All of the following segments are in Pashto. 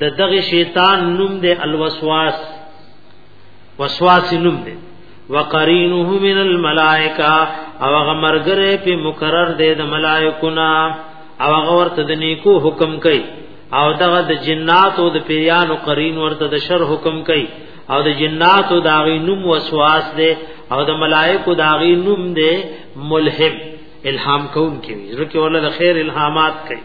د دغه شیطان نوم دی الوسواس وسواس نوم دی وقرینه من الملائکه او هغه مرګره په مقرر دی د ملائکونا او هغه ورته د نیکو حکم کوي او دغه د جناتو د پیانو قرین ورته د شر حکم کوي او د جناتو د غی نوم وسواس دی او د ملائکو د غی نوم دی ملهم الهام کون کوي ځکه ولله خیر الهامات کوي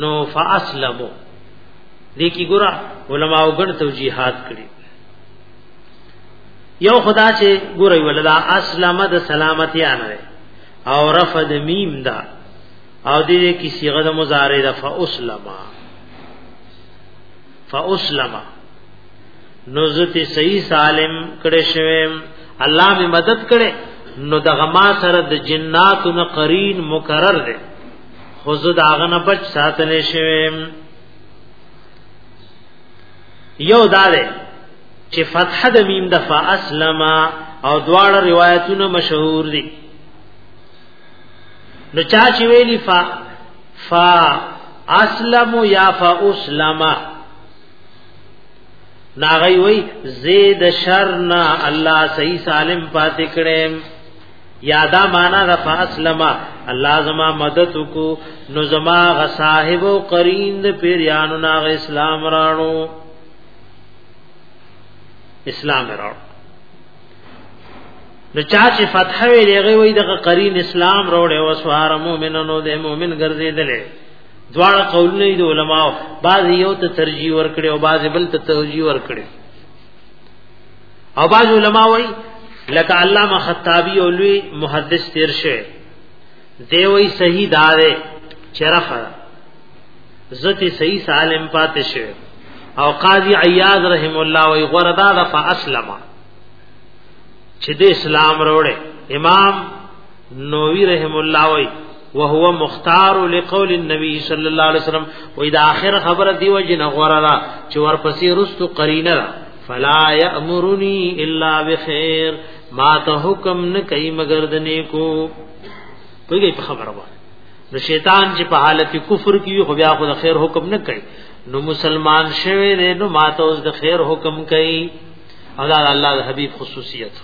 نو فاسلمو دې کې ګور علما او ګڼ توجیهات کړي یو خدا چې ګورې ولدا اسلم د سلامتی ان او رفد میم دا او دې کې صيغه د مضارع د فاسلما فاسلما نو زته صحیح سالم کړه شوم الله می مدد کړي نو دغه ما سره د جناتو نه قرین مکرر دی خو زه دا غنه بچ ساتلې شوم یو داله چې فتح د میم د فاسلم او دواړه روایتونه مشهور دي نو چا چې ویلی ف ف اسلم یا فاسلم ناغي وی زید شرنا الله صحیح سالم پاتې کړم یادا معنا د فاسلم الله زما مدد کو نو زما غ صاحب او قرین د پیرانو نا اسلام رانو اسلام رانو نو چا چې فتح وی لغه وی د قرین اسلام روړې او سوار مؤمنانو د مؤمن ګرځیدلې دواړه قولونه د علماو بعض یو ته ترجیح ور کړي او بعض بل ته ترجیح ور کړي او باز علماء وای لکه علامه خطابی او لوی محدث تیر شه دی وای صحیح دار چرخ عزت صحیح سالم پاتې شه او قاضی عیاض رحم الله وای غردا د فاسلم چې د اسلام وروړي امام نووي رحم الله وای وهو مختار لقول النبي صلى الله عليه وسلم و اذا اخر خبر دی وجنه غررا چې ورپسې رستو قرینه فلا یامرنی الا بخیر ما ته حکم نه کوي مگر د نیکو پوهیږي په خبره وایي نو شیطان چې په حالت کفر کې خو بیا خو د خیر حکم نه کوي نو مسلمان شوی دی نو ما ته اوس د خیر حکم کوي او دا الله د حبیب خصوصیت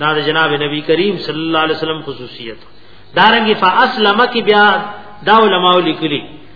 دا د جناب نبی کریم صلی الله علیه وسلم خصوصیت دارنګه فاسلمک بیا دا علماء لیکلي